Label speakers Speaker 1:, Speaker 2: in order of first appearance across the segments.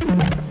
Speaker 1: you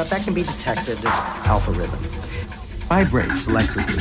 Speaker 1: But that can be detected as alpha rhythm. Vibrates electrically.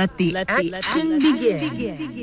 Speaker 1: Let the action begin. uh,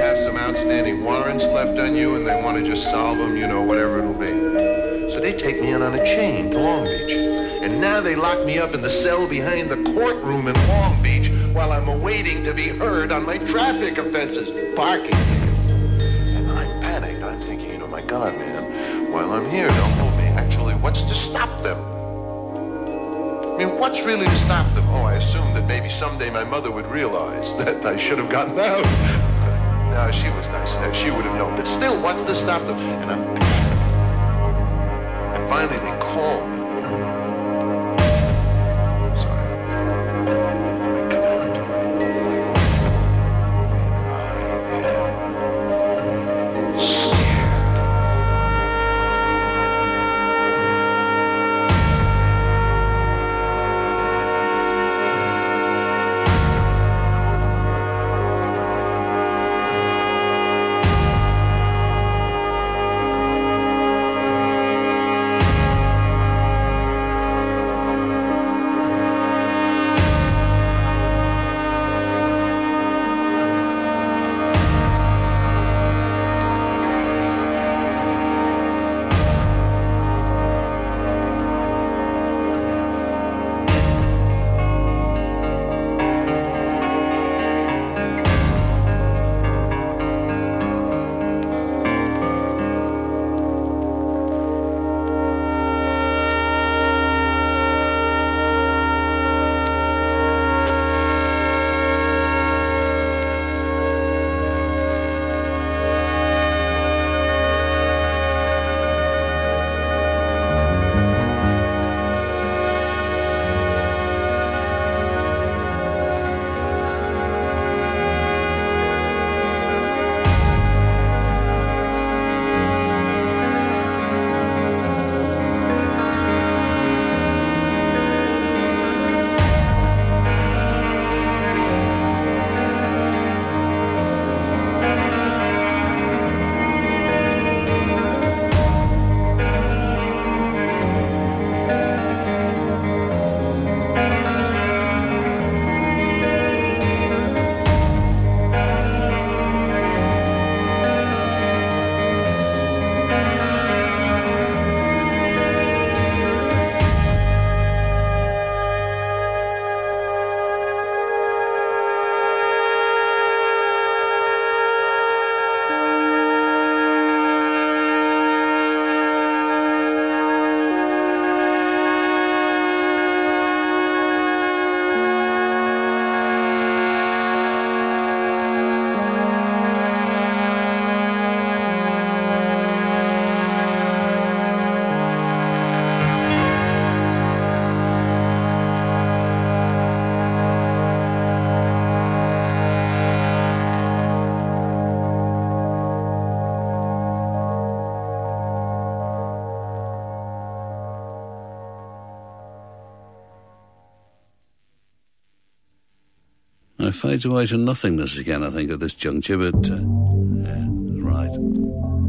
Speaker 2: have some outstanding warrants left on you and they want to just solve them, you know, whatever it'll be. So they take me in on a chain to Long Beach. And now they lock me up in the cell behind the courtroom in Long Beach while I'm awaiting to be heard on my traffic offenses, parking tickets. And I'm panicked. I'm thinking, you know, my God, man, while I'm here, don't hold me. Actually, what's to stop them? I mean, what's really to stop them? Oh, I assumed that maybe someday my mother would realize that I should have gotten out. No, she was nice. No, she would have known. But still, why did this stop them? And, and finally,
Speaker 3: fades away to nothingness again, I think, at this juncture, but uh, yeah, right.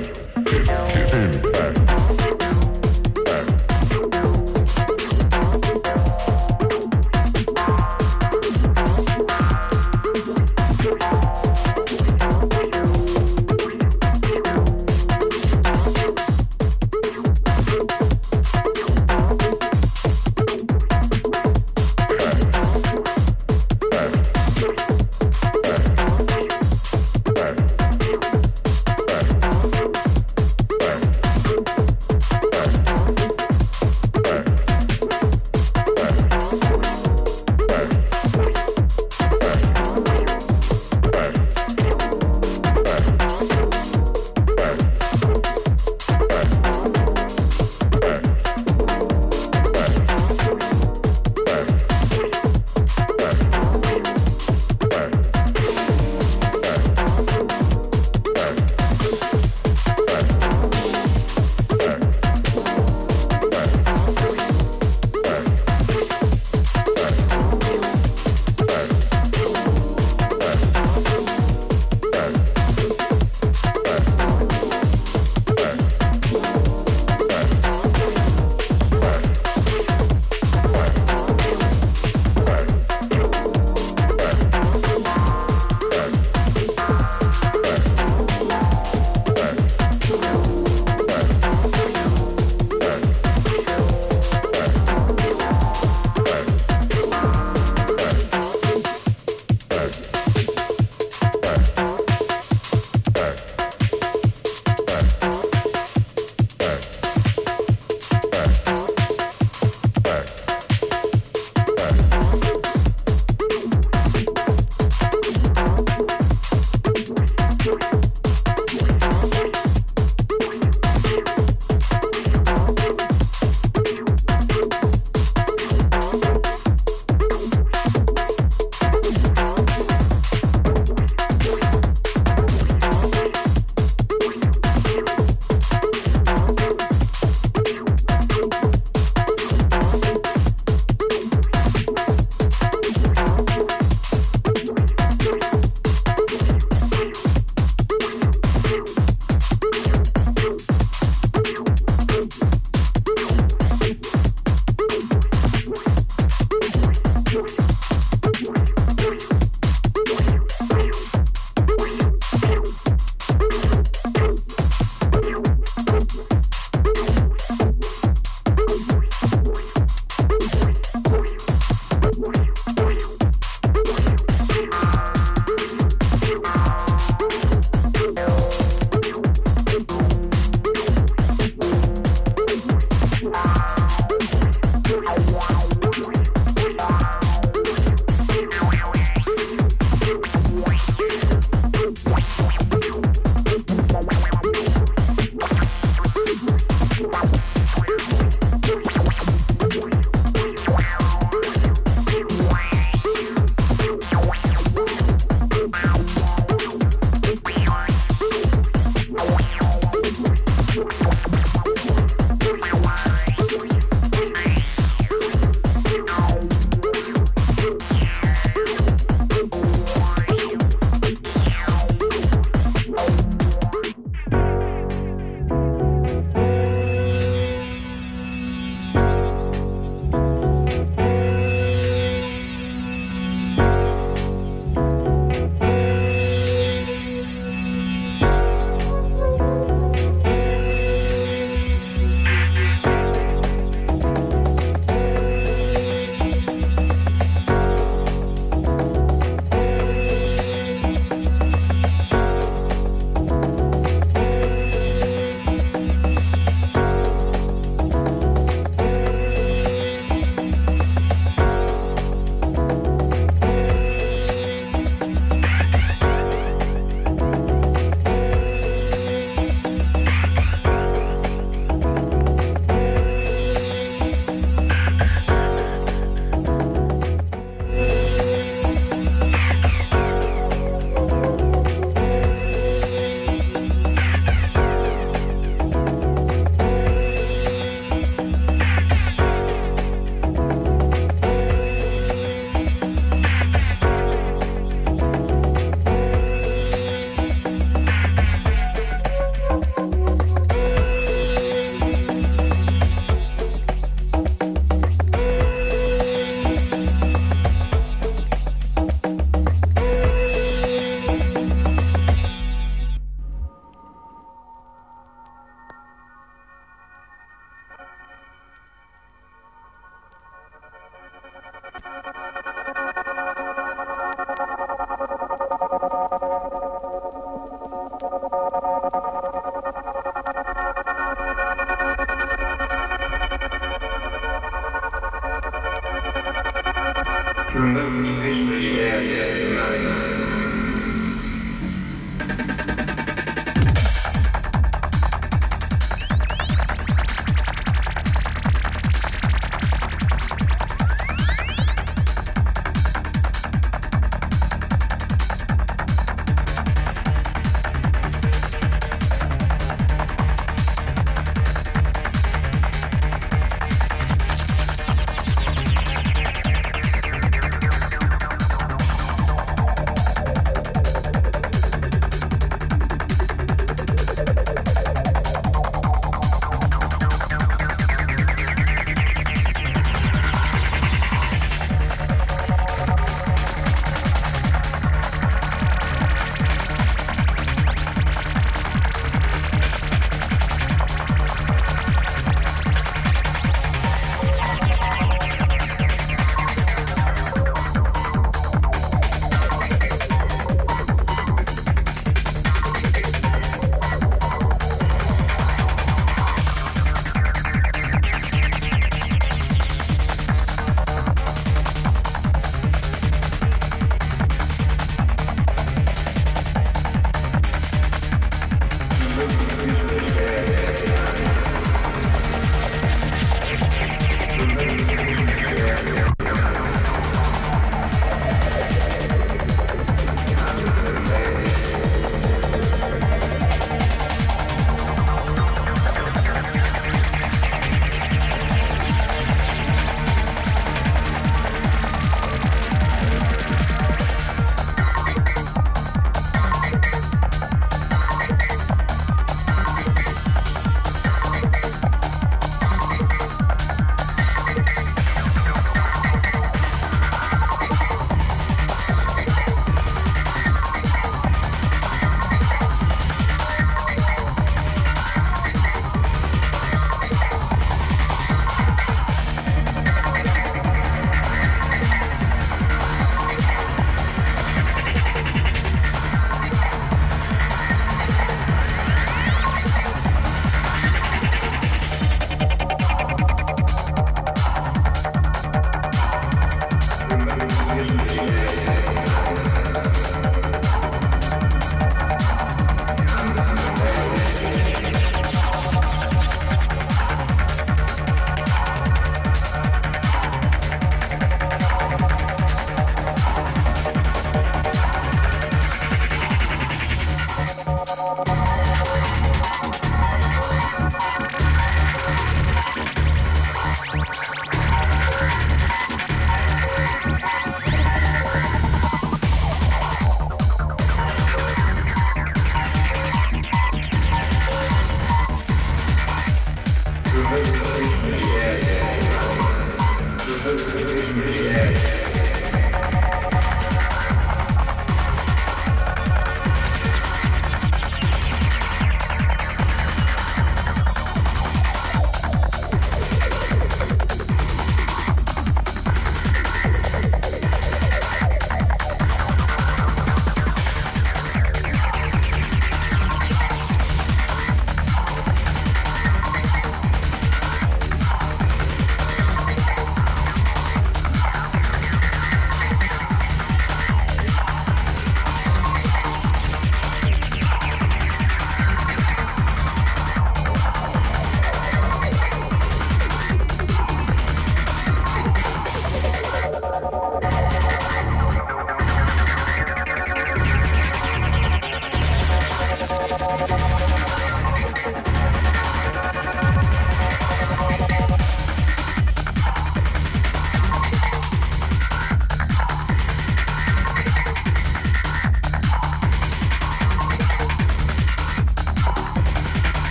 Speaker 3: Bye.